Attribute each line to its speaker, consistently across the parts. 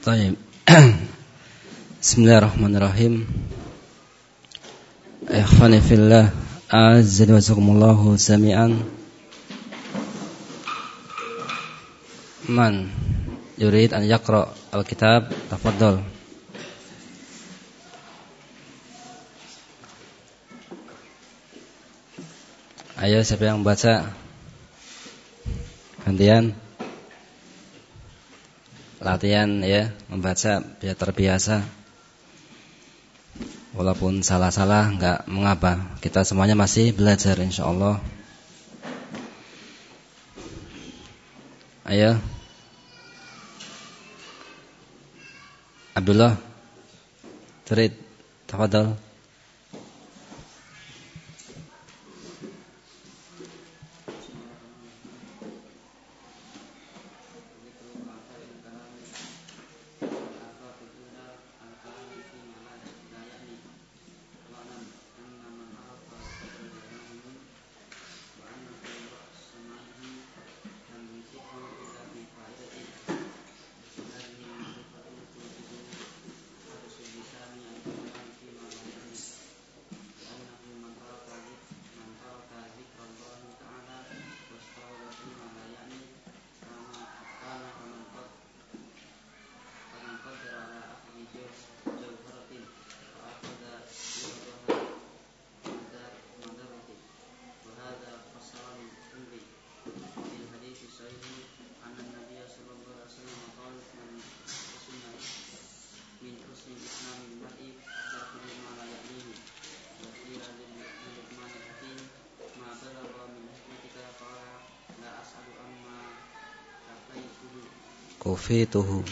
Speaker 1: طيب بسم الله الرحمن الرحيم إخواني في الله أعز وجزاكم الله جميعا من يريد أن يقرأ الكتاب تفضل Ayo siapa yang baca Gantian latihan ya membaca biar terbiasa. Walaupun salah-salah nggak mengapa. Kita semuanya masih belajar insya Allah. Ayo. Abdullah. Turid. Tafadhal. Kufituhu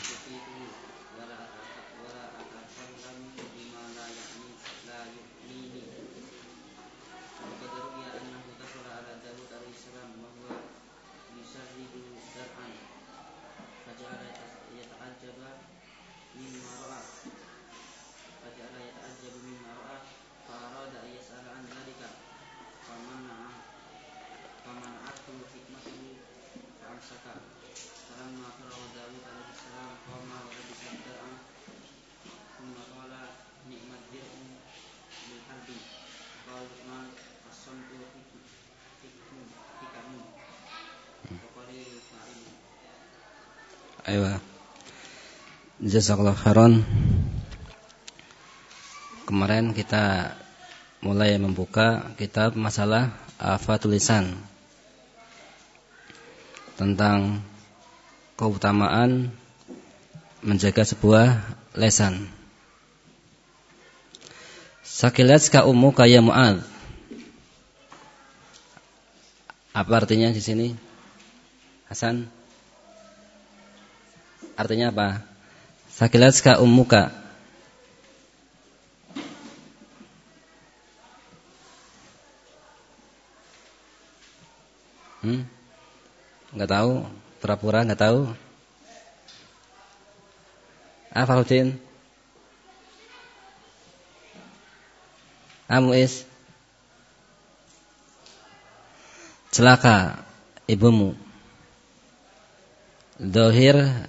Speaker 1: Ayo. Jazakallah khairan. Kemarin kita mulai membuka kitab masalah apa tulisan tentang keutamaan menjaga sebuah lesan. Sakilat ka ummu kaya Mu'ad. Apa artinya di sini? Hasan? Artinya apa? Sakilatska ummuka. Hmm? Enggak tahu, pura-pura enggak tahu. Apa Hudin? Amuis. Celaka ibumu. Dohir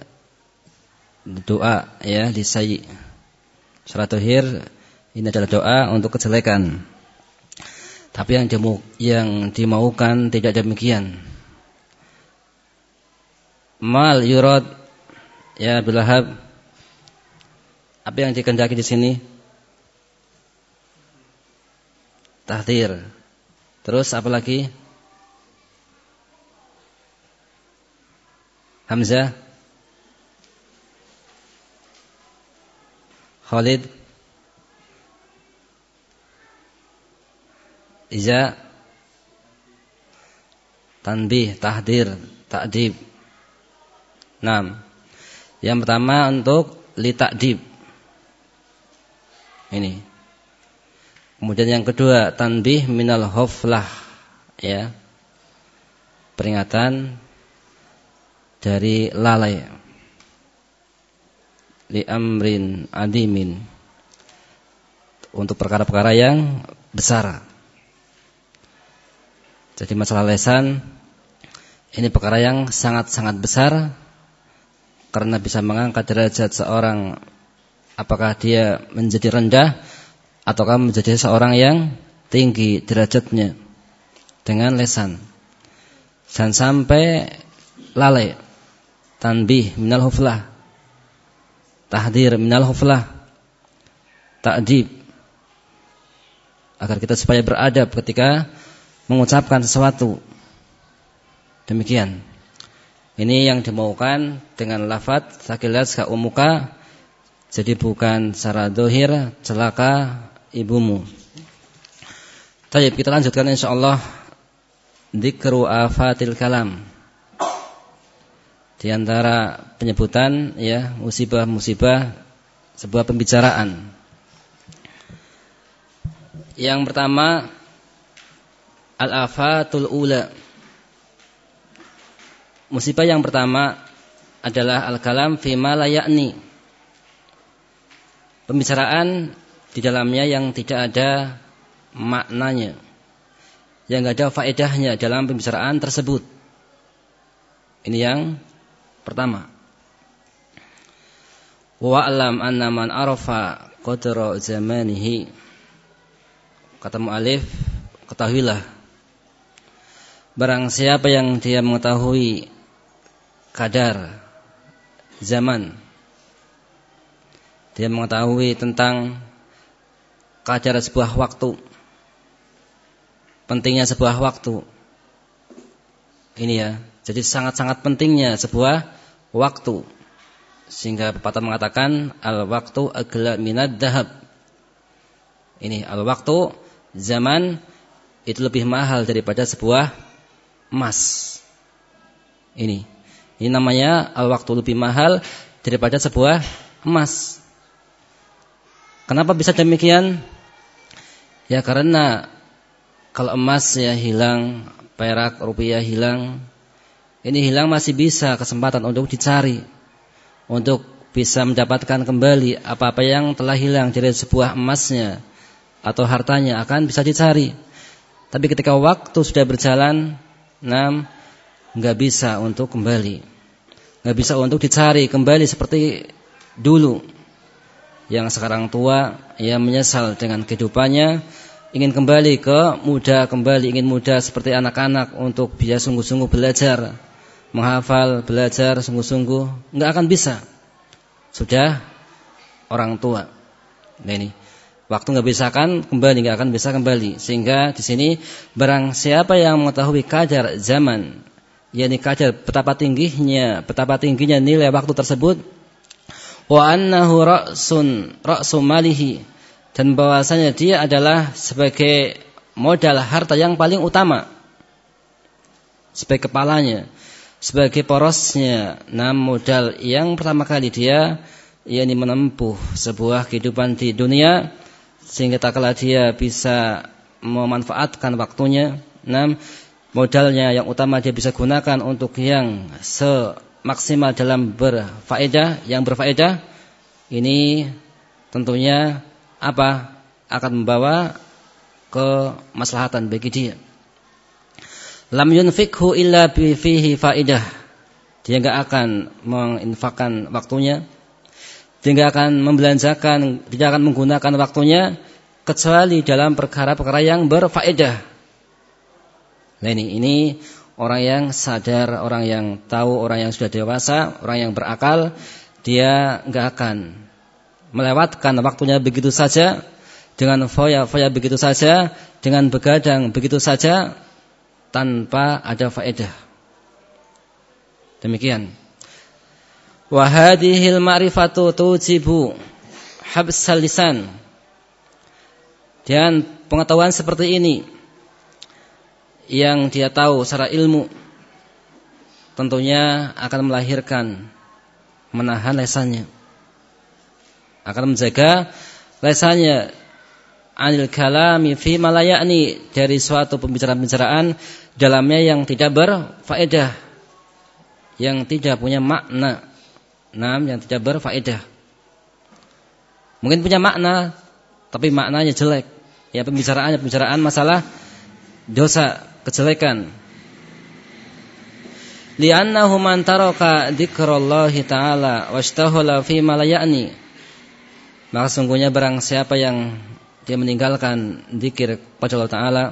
Speaker 1: doa ya di sayi. Salat tuhir ini adalah doa untuk kejelekan. Tapi yang dimau, yang dimaukan tidak demikian. Mal yurad ya bilahab apa yang dikehendaki di sini? Tahdir. Terus apa lagi? Hamzah Khalid. Iza. Tanbih, tahdir, ta'dib. Nah Yang pertama untuk li ta'dib. Ini. Kemudian yang kedua Tanbih minal hoflah Ya. Peringatan Dari lalai li amrin adimin untuk perkara-perkara yang besar. Jadi masalah lesan ini perkara yang sangat-sangat besar karena bisa mengangkat derajat seorang apakah dia menjadi rendah ataukah menjadi seorang yang tinggi derajatnya dengan lesan. Dan sampai lalai tanbih minal huflah tahdir minal huflah. Ta'dib agar kita supaya beradab ketika mengucapkan sesuatu. Demikian. Ini yang dimaukan dengan lafaz sakilat ka umuka jadi bukan secara dohir celaka ibumu. Tayyip kita lanjutkan insyaallah Dikru afatil kalam Di antara penyebutan ya musibah-musibah sebuah pembicaraan. Yang pertama al-afatul ula. Musibah yang pertama adalah al-kalam fi ma la ya'ni. Pembicaraan di dalamnya yang tidak ada maknanya yang tidak ada faedahnya dalam pembicaraan tersebut. Ini yang pertama. Wa'lam anna man arafa qadra zamanihi. Kata mu'alif, ketahuilah. Barang siapa yang dia mengetahui kadar zaman. Dia mengetahui tentang kadar sebuah waktu pentingnya sebuah waktu. Ini ya. Jadi sangat-sangat pentingnya sebuah waktu. Sehingga pepatah mengatakan al-waktu agla minad dahab. Ini al-waktu zaman itu lebih mahal daripada sebuah emas. Ini. Ini namanya al-waktu lebih mahal daripada sebuah emas. Kenapa bisa demikian? Ya karena kalau emas ya hilang, perak, rupiah hilang, ini hilang masih bisa kesempatan untuk dicari. Untuk bisa mendapatkan kembali apa-apa yang telah hilang dari sebuah emasnya atau hartanya akan bisa dicari. Tapi ketika waktu sudah berjalan, enam nggak bisa untuk kembali, nggak bisa untuk dicari kembali seperti dulu. Yang sekarang tua, ia menyesal dengan kehidupannya, ingin kembali ke muda kembali, ingin muda seperti anak-anak untuk bisa sungguh-sungguh belajar, menghafal, belajar sungguh-sungguh, nggak akan bisa. Sudah orang tua. Nah ini, waktu nggak bisa kan kembali, nggak akan bisa kembali. Sehingga di sini barang siapa yang mengetahui kadar zaman, yakni kadar betapa tingginya, betapa tingginya nilai waktu tersebut, wa annahu ra'sun ra'su malihi dan bahwasanya dia adalah sebagai modal harta yang paling utama sebagai kepalanya sebagai porosnya. Nah modal yang pertama kali dia yakni menempuh sebuah kehidupan di dunia sehingga tak kala dia bisa memanfaatkan waktunya. Nah modalnya yang utama dia bisa gunakan untuk yang semaksimal dalam berfaedah yang berfaedah ini tentunya apa? Akan membawa kemaslahatan bagi dia. Lam yunfikhu illa fihi faidah. Dia enggak akan menginfakkan waktunya. Dia enggak akan membelanjakan, tidak akan menggunakan waktunya kecuali dalam perkara-perkara yang berfaedah. Nah ini, ini orang yang sadar, orang yang tahu, orang yang sudah dewasa, orang yang berakal, dia enggak akan melewatkan waktunya begitu saja dengan foya-foya begitu saja, dengan begadang begitu saja tanpa ada faedah. Demikian. Wa hadhil ma'rifatu tujibu habsal lisan. Dan pengetahuan seperti ini yang dia tahu secara ilmu tentunya akan melahirkan menahan lesannya akan menjaga lesannya anil kalami fi malayani dari suatu pembicaraan-pembicaraan dalamnya yang tidak berfaedah yang tidak punya makna. Nam yang tidak berfaedah. Mungkin punya makna tapi maknanya jelek. Ya pembicaraannya pembicaraan masalah dosa kejelekan. Li'annahu man taraka dzikrallahi ta'ala washtahala fi ma maka sungguhnya barang siapa yang dia meninggalkan zikir kepada Allah taala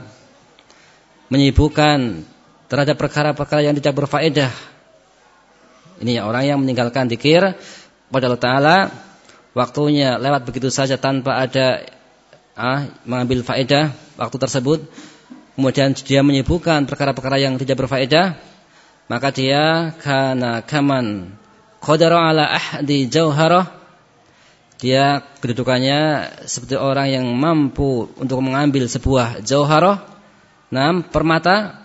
Speaker 1: menyibukkan terhadap perkara-perkara yang tidak berfaedah. Ini orang yang meninggalkan zikir kepada Allah taala waktunya lewat begitu saja tanpa ada ah, mengambil faedah waktu tersebut. Kemudian dia menyibukkan perkara-perkara yang tidak berfaedah maka dia kana kaman qadara ala ahdi jauharah dia kedudukannya seperti orang yang mampu untuk mengambil sebuah jauharah. Nam permata.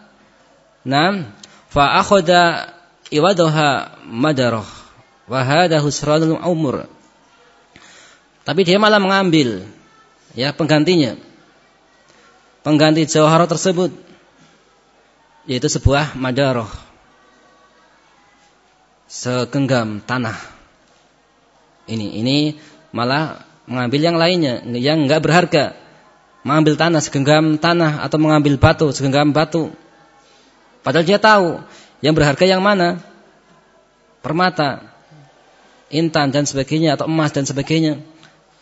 Speaker 1: Nam fa akhadha iwadaha madarah. Wa hadha husranul umur. Tapi dia malah mengambil ya penggantinya. Pengganti jauharah tersebut yaitu sebuah madarah. Segenggam tanah. Ini ini malah mengambil yang lainnya yang enggak berharga. Mengambil tanah segenggam tanah atau mengambil batu segenggam batu. Padahal dia tahu yang berharga yang mana? Permata, intan dan sebagainya atau emas dan sebagainya.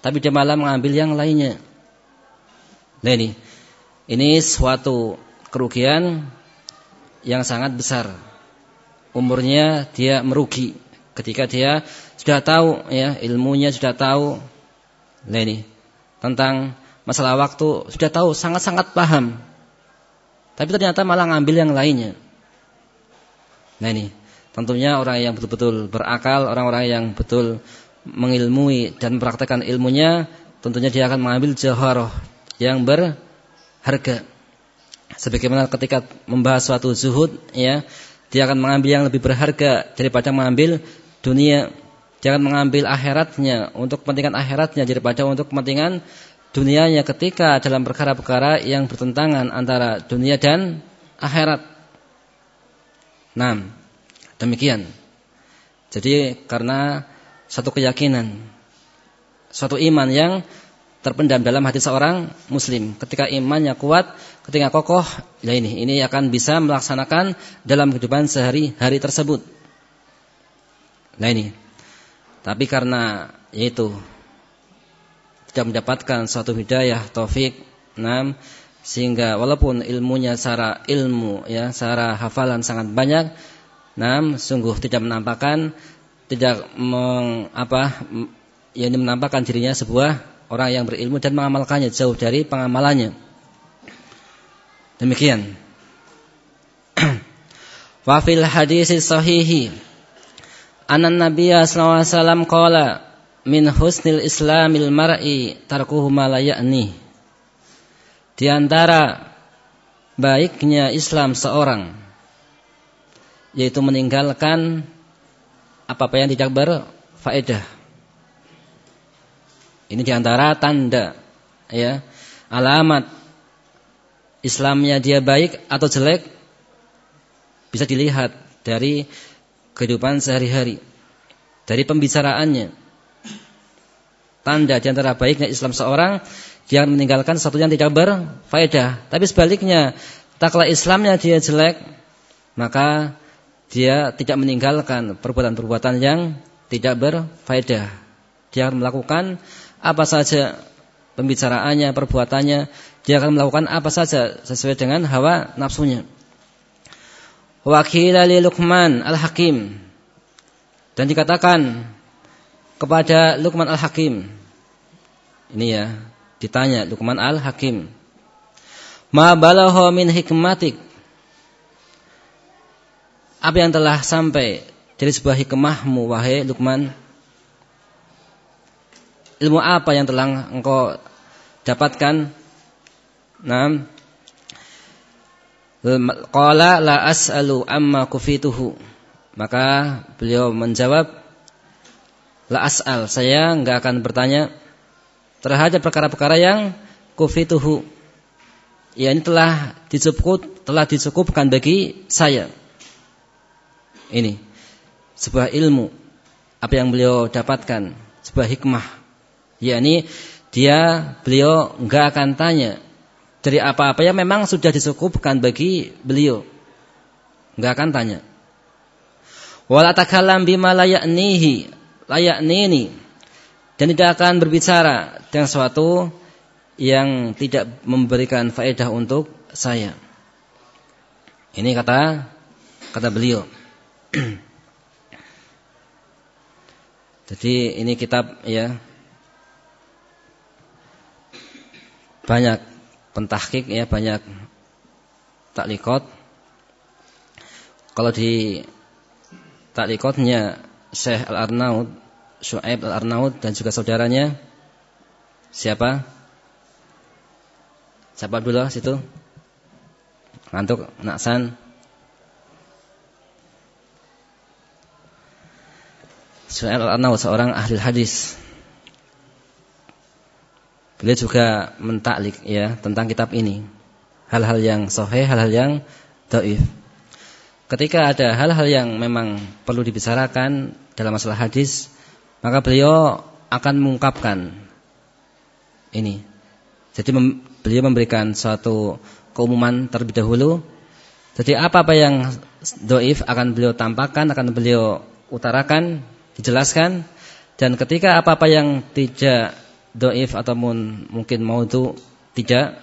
Speaker 1: Tapi dia malah mengambil yang lainnya. Nah ini, ini suatu kerugian yang sangat besar umurnya dia merugi ketika dia sudah tahu ya ilmunya sudah tahu nah ini tentang masalah waktu sudah tahu sangat-sangat paham. Tapi ternyata malah ngambil yang lainnya. Nah ini tentunya orang yang betul-betul berakal orang-orang yang betul mengilmui dan mempraktekkan ilmunya tentunya dia akan mengambil jaharah yang berharga. Sebagaimana ketika membahas suatu zuhud ya dia akan mengambil yang lebih berharga daripada mengambil dunia. Jangan mengambil akhiratnya untuk kepentingan akhiratnya daripada untuk kepentingan dunianya ketika dalam perkara-perkara yang bertentangan antara dunia dan akhirat. Nah, demikian. Jadi karena satu keyakinan, suatu iman yang terpendam dalam hati seorang muslim. Ketika imannya kuat, ketika kokoh, ya ini ini akan bisa melaksanakan dalam kehidupan sehari-hari tersebut. Nah ini. Tapi karena yaitu tidak mendapatkan suatu hidayah, taufik, enam sehingga walaupun ilmunya secara ilmu ya, secara hafalan sangat banyak, enam sungguh tidak menampakkan tidak meng, apa yang menampakkan dirinya sebuah orang yang berilmu dan mengamalkannya jauh dari pengamalannya. Demikian. Wa fil hadis sahihi anan alaihi wasallam qala min husnil islamil mar'i tarkuhu ma la. Di antara baiknya Islam seorang yaitu meninggalkan apa-apa yang tidak berfaedah ini di antara tanda ya alamat Islamnya dia baik atau jelek bisa dilihat dari kehidupan sehari-hari, dari pembicaraannya. Tanda di antara baiknya Islam seorang dia meninggalkan sesuatu yang tidak berfaedah. Tapi sebaliknya, taklah Islamnya dia jelek, maka dia tidak meninggalkan perbuatan-perbuatan yang tidak berfaedah. Dia akan melakukan apa saja pembicaraannya, perbuatannya, dia akan melakukan apa saja sesuai dengan hawa nafsunya. Wakil li Luqman Al-Hakim. Dan dikatakan kepada Luqman Al-Hakim. Ini ya ditanya Luqman Al-Hakim. Ma balagha min hikmatik. Apa yang telah sampai dari sebuah hikmahmu wahai Luqman? Ilmu apa yang telah engkau dapatkan? Naam. Qala la as'alu amma kufituhu. Maka beliau menjawab la as'al, saya enggak akan bertanya terhadap perkara-perkara yang kufituhu. Ya ini telah dicukup telah dicukupkan bagi saya. Ini sebuah ilmu apa yang beliau dapatkan, sebuah hikmah yakni dia beliau enggak akan tanya dari apa-apa yang memang sudah disukupkan bagi beliau. Enggak akan tanya. Wala takallam bima layaknihi, layaknini. Dan tidak akan berbicara dengan sesuatu yang tidak memberikan faedah untuk saya. Ini kata kata beliau. Jadi ini kitab ya banyak pentahkik ya banyak taklikot. Kalau di taklikotnya Syekh Al-Arnaud, Syuaib Al-Arnaud dan juga saudaranya siapa? Siapa dulu situ? Ngantuk, Naksan. Syuaib Al-Arnaud seorang ahli hadis. Beliau juga mentaklik ya tentang kitab ini. Hal-hal yang sahih, hal-hal yang dhaif. Ketika ada hal-hal yang memang perlu dibicarakan dalam masalah hadis, maka beliau akan mengungkapkan ini. Jadi mem, beliau memberikan suatu keumuman terlebih dahulu. Jadi apa-apa yang doif akan beliau tampakkan, akan beliau utarakan, dijelaskan. Dan ketika apa-apa yang tidak doif ataupun mungkin mau itu tidak,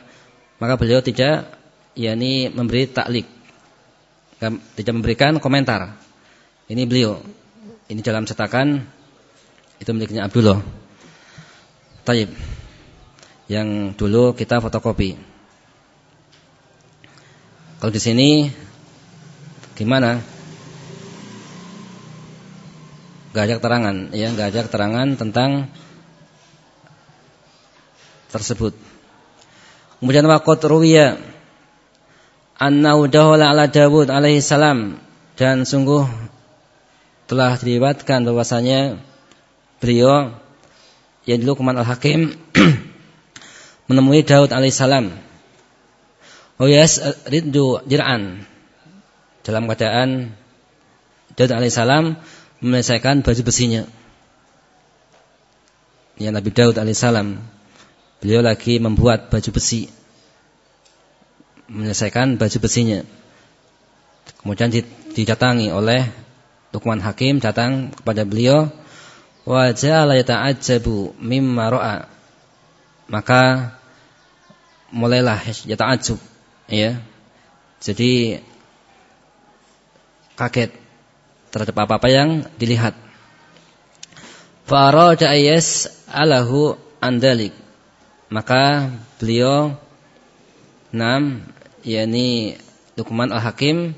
Speaker 1: maka beliau tidak yakni memberi taklik tidak memberikan komentar. Ini beliau. Ini dalam cetakan itu miliknya Abdullah. Taib. Yang dulu kita fotokopi. Kalau di sini gimana? Gak ada keterangan, ya, gak ada keterangan tentang tersebut. Kemudian waqat ruwiya annahu dahala ala Dawud alaihi salam dan sungguh telah diriwayatkan bahwasanya beliau yang dulu Luqman al-Hakim menemui Daud alaihi salam. Oh yes, riddu dir'an. Dalam keadaan Daud alaihi salam menyelesaikan baju besinya. Ya Nabi Daud alaihi salam beliau lagi membuat baju besi menyelesaikan baju besinya. Kemudian didatangi oleh Luqman Hakim datang kepada beliau wa ja'ala yata'ajjabu mimma ra'a. Maka mulailah yata'ajjub ya. Jadi kaget terhadap apa-apa yang dilihat. Farada ayas alahu andalik. Maka beliau Nam yakni Luqman Al-Hakim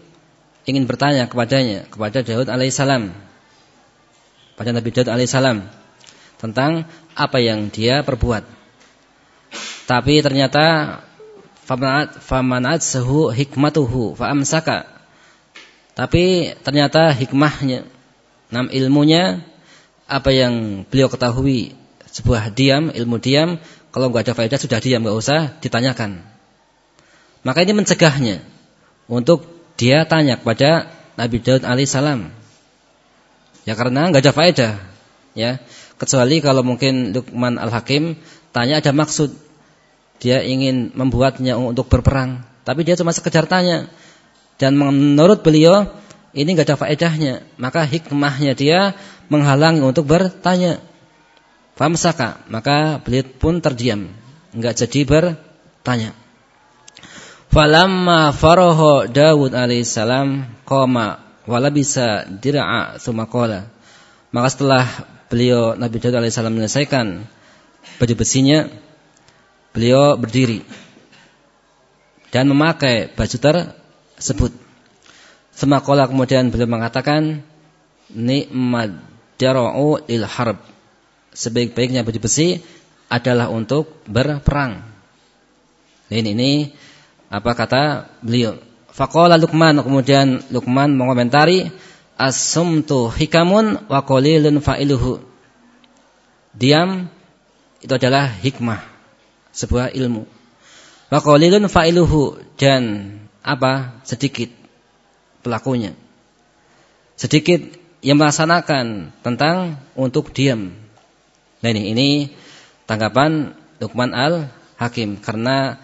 Speaker 1: ingin bertanya kepadanya kepada Daud alaihissalam pada Nabi Daud alaihissalam tentang apa yang dia perbuat. Tapi ternyata famanat sehu hikmatuhu faamsaka. Tapi ternyata hikmahnya, nam ilmunya apa yang beliau ketahui sebuah diam, ilmu diam, kalau nggak ada faedah sudah diam, nggak usah ditanyakan. Maka ini mencegahnya untuk dia tanya kepada Nabi Daud alaihissalam. Ya karena nggak ada faedah, ya. Kecuali kalau mungkin Luqman al-Hakim tanya ada maksud dia ingin membuatnya untuk berperang, tapi dia cuma sekedar tanya. Dan menurut beliau ini nggak ada faedahnya, maka hikmahnya dia menghalangi untuk bertanya. Famsaka, maka beliau pun terdiam, nggak jadi bertanya. Falamma faraha Dawud alaihissalam qama wala bisa dir'a tsumma qala. Maka setelah beliau Nabi Dawud alaihissalam menyelesaikan baju besinya, beliau berdiri dan memakai baju tersebut. Semakola kemudian beliau mengatakan nikmat dara'u il harb. Sebaik-baiknya baju besi adalah untuk berperang. Ini ini apa kata beliau? Faqala Luqman kemudian Luqman mengomentari as-sumtu hikamun wa qalilun fa'iluhu. Diam itu adalah hikmah, sebuah ilmu. Wa qalilun fa'iluhu dan apa? sedikit pelakunya. Sedikit yang melaksanakan tentang untuk diam. Nah ini, ini tanggapan Luqman al-Hakim karena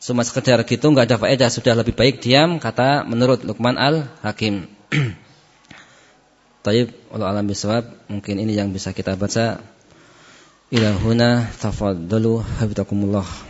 Speaker 1: Cuma sekedar gitu nggak ada faedah, sudah lebih baik diam kata menurut Luqman Al-Hakim. Taib, Allah alam bisawab. Mungkin ini yang bisa kita baca. Ila huna tafaddalu habitakumullah.